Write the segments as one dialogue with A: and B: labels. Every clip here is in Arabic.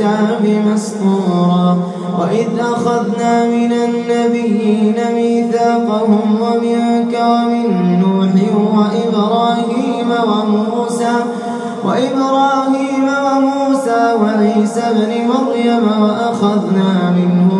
A: الكتاب مسطورا. وإذ أخذنا من النبيين ميثاقهم ومنك ومن نوح وإبراهيم وموسى وإبراهيم وموسى وعيسى بن مريم وأخذنا منهم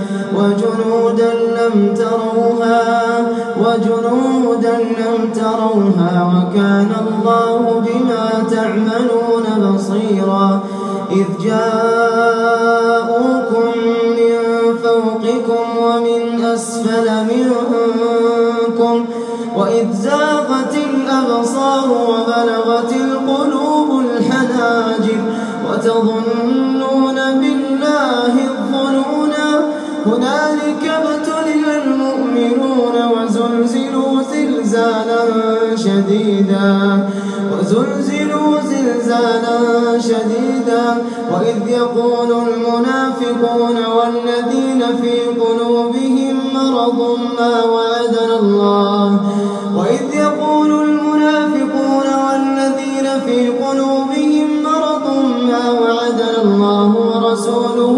A: وجنودا لم تروها وجنودا لم تروها وكان الله بما تعملون بصيرا. إذ جاءوكم من فوقكم ومن أسفل منكم وإذ زاغت الأبصار وبلغت القلوب هنالك ابتلي المؤمنون وزلزلوا زلزالا شديدا. وزلزلوا زلزالا شديدا. وإذ يقول المنافقون والذين في قلوبهم مرض ما وعدنا الله. وإذ يقول المنافقون والذين في قلوبهم مرض ما وعدنا الله ورسوله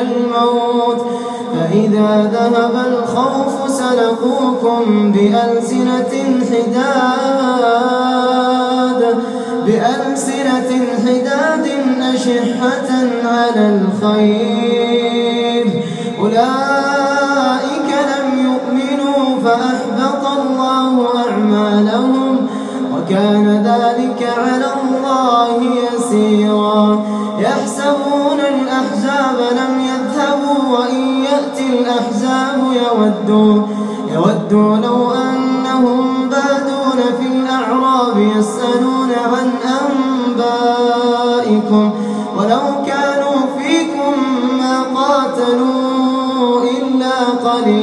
A: الموت فإذا ذهب الخوف سلقوكم بألسنة حداد بألسنة حداد أشحة على الخير. أولئك لم يؤمنوا فأحبط الله أعمالهم وكان ذلك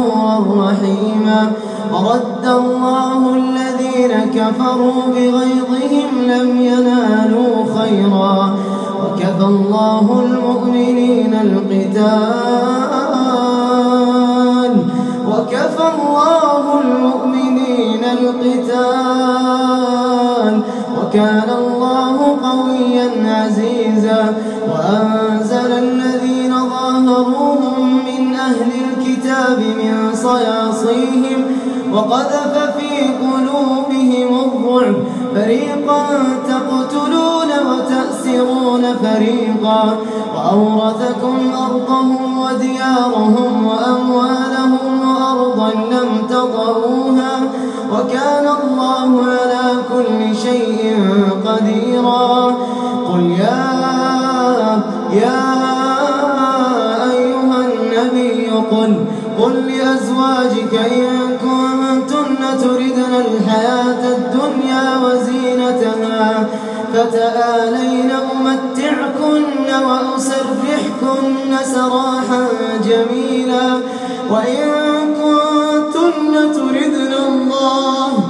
A: غفورا رحيما ورد الله الذين كفروا بغيظهم لم ينالوا خيرا. وكفى الله المؤمنين القتال. وكفى الله المؤمنين القتال. وكان الله قويا عزيزا. وأنزل الذين ظاهروهم من أهل الكتاب من صياصيهم وقذف في قلوبهم الرعب. فريقا تقتلون وتأسرون فريقا. وأورثكم أرضهم وديارهم وأموالهم وأرضا لم تطروها وكان الله على كل شيء قديرا. قل يا يا أيها النبي قل قل لأزواجك إن كنتن تردن الحياة الدنيا وزينتها فتآلين أمتعكن وأسرحكن سراحا جميلا وإن كنتن تردن الله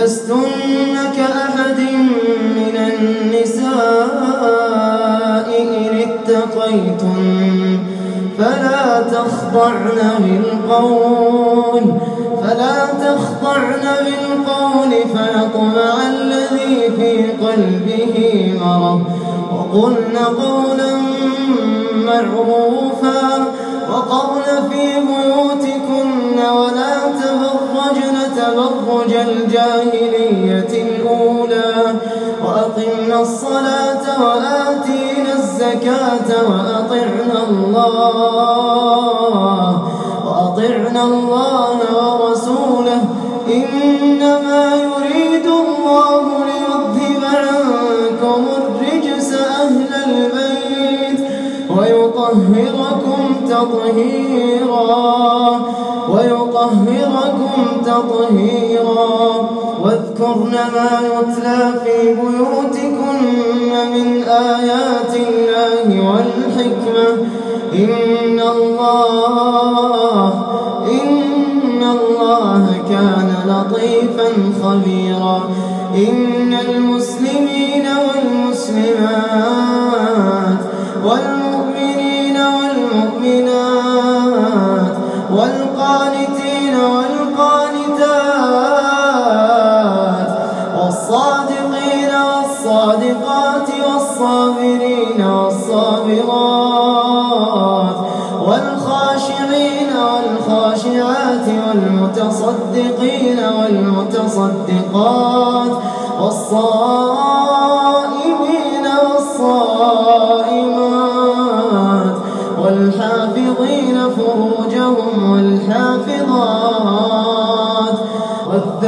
A: لستن كأحد من النساء إن اتقيتن فلا تخضعن بالقول فلا تخضعن بالقول فيطمع الذي في قلبه مرض. وقلن قولا معروفا وقرن في بيوتكن ولا تبرجن تبرج الجاهلية الأولى. وأقمنا الصلاة وآتينا الزكاة وأطعنا الله. وأطعنا الله ورسوله. إنما يريد الله ليذهب عنكم الرجس أهل البيت ويطهركم تطهيرا. ويطهركم تطهيرا. واذكرن ما يتلى في بيوتكن من آيات الله والحكمة. إن الله إن الله كان لطيفا خبيرا. إن المسلمين والمسلمات والمؤمنين والقانتين والقانتات والصادقين والصادقات والصابرين والصابرات والخاشعين والخاشعات والمتصدقين والمتصدقات والصائمين والصائمات والحافظين فروجهم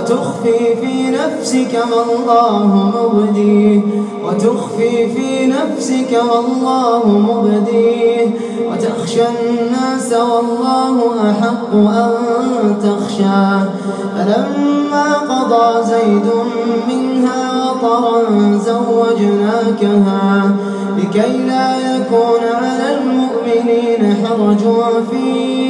A: وتخفي في نفسك ما الله مبديه وتخفي في نفسك والله مبديه وتخشى الناس والله أحق أن تخشاه فلما قضى زيد منها وطرا زوجناكها لكي لا يكون على المؤمنين حرج في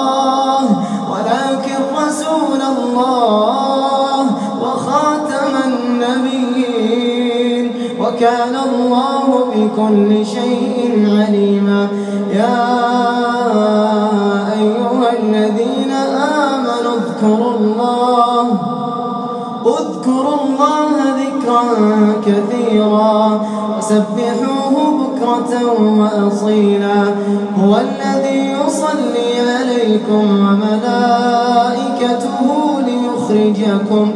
A: الله وخاتم النبيين وكان الله بكل شيء عليما. يا أيها الذين آمنوا اذكروا الله اذكروا الله ذكرا كثيرا وسبحوه بكرة وأصيلا. هو الذي يصلي عليكم وملائكته ليخرجكم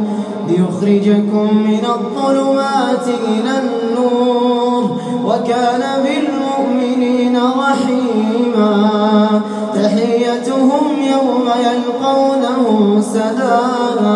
A: ليخرجكم من الظلمات إلى النور وكان بالمؤمنين رحيما تحيتهم يوم يلقونه سلام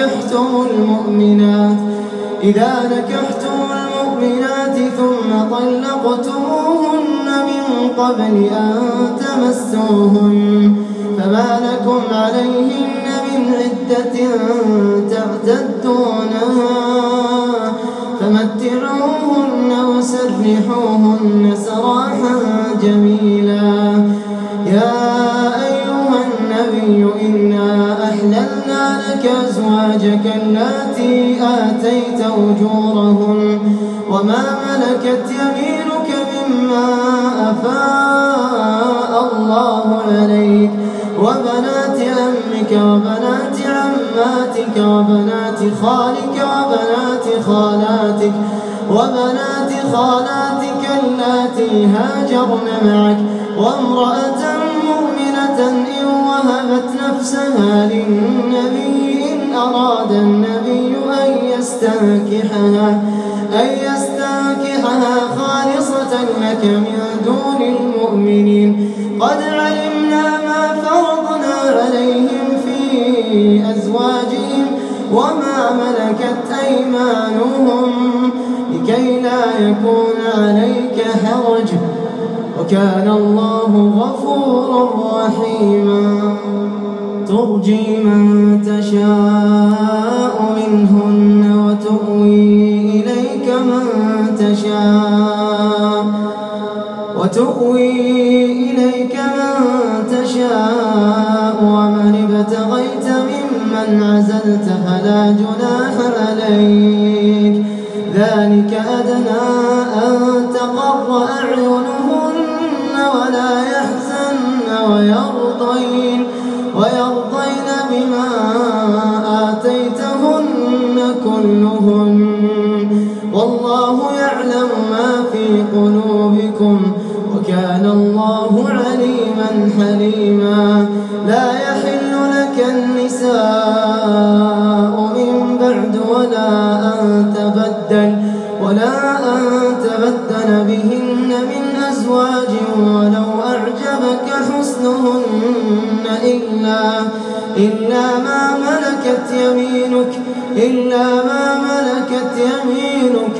A: نكحتم المؤمنات. إذا نكحتم المؤمنات ثم طلقتموهن من قبل أن تمسوهن فما لكم عليهن من عدة تعتدونها. فمتعوهن وسرحوهن سراحا جميلا. يا أيها النبي أحللنا لك أزواجك التي آتيت أجورهن وما ملكت يمينك مما أفاء الله عليك. وبنات عمك وبنات عماتك وبنات خالك وبنات خالاتك. وبنات خالاتك اللاتي هاجرن معك. وامرأة مؤمنة إن وهبت نفسها للنبي أراد النبي أن يستنكحها أن يستنكحها خالصة لك من دون المؤمنين. قد علمنا ما فرضنا عليهم في أزواجهم وما ملكت أيمانهم لكي لا يكون عليك حرج وكان الله غفورا رحيما. ترجي من تشاء منهن وتؤوي إليك من تشاء وتؤوي إليك من تشاء ومن ابتغيت ممن عزلت فلا جناح عليك ذلك أدنى أن تقر أعينهن ولا يحزن ويرضين ويرضين قلوبكم وكان الله عليما حليما لا يحل لك النساء من بعد ولا أن تبدل ولا أن تبدل بهن من أزواج ولو أعجبك حسنهن إلا إلا ما ملكت يمينك إلا ما ملكت يمينك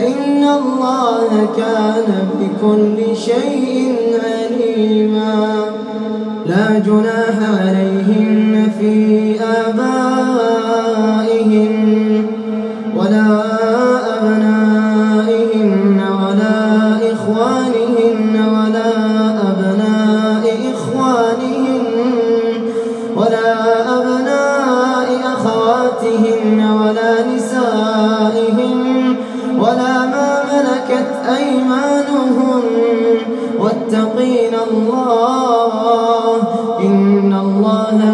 A: فإن الله كان بكل شيء عليما. لا جناح عليهن في آبائهن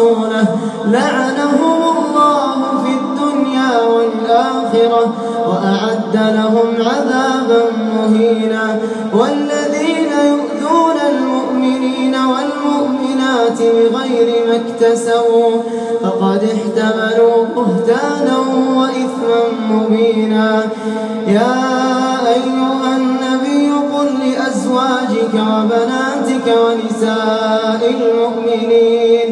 A: ورسوله. لعنهم الله في الدنيا والآخرة وأعد لهم عذابا مهينا. والذين يؤذون المؤمنين والمؤمنات بغير ما اكتسبوا فقد احتملوا بهتانا وإثما مبينا. يا أيها النبي قل لأزواجك وبناتك ونساء المؤمنين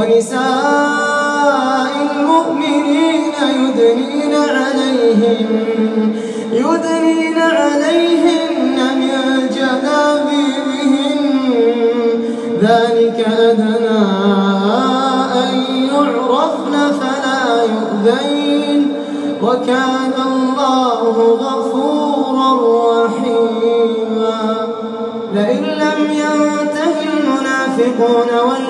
A: ونساء المؤمنين يدنين عليهم يدنين عليهن من جلابيبهن ذلك أدنى أن يعرفن فلا يؤذين. وكان الله غفورا رحيما. لئن لم ينته المنافقون قلوبهم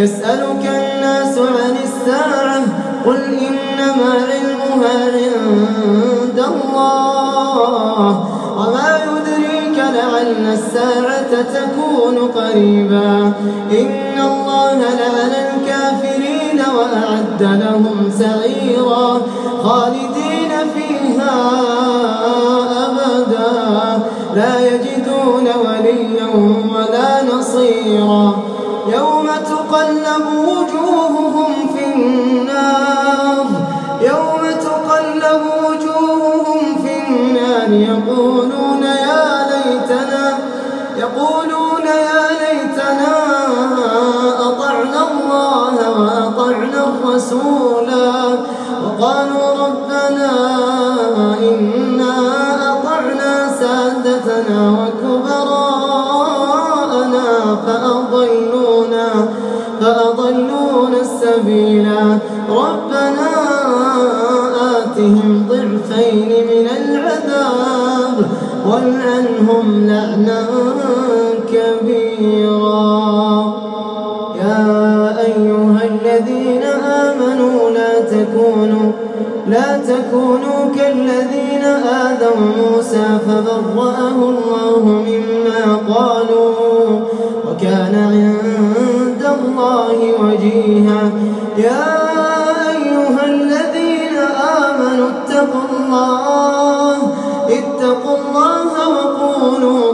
A: يسألك الناس عن الساعة قل إنما علمها عند الله. وما يدريك لعل الساعة تكون قريبا. إن الله لعن الكافرين وأعد لهم سعيرا خالدين فيها. الرسولا وقالوا ربنا إنا أطعنا سادتنا وكبراءنا فأضلونا فأضلونا السبيلا ربنا آتهم ضعفين من العذاب والعنهم لعنا تكونوا كالذين آذوا موسى فبرأه الله مما قالوا وكان عند الله وجيها. يا أيها الذين آمنوا اتقوا الله اتقوا الله وقولوا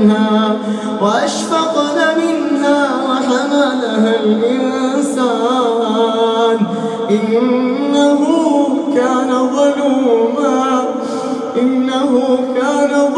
A: منها وأشفقن منها وحملها الإنسان. إنه كان ظلوما. إنه كان ظلوما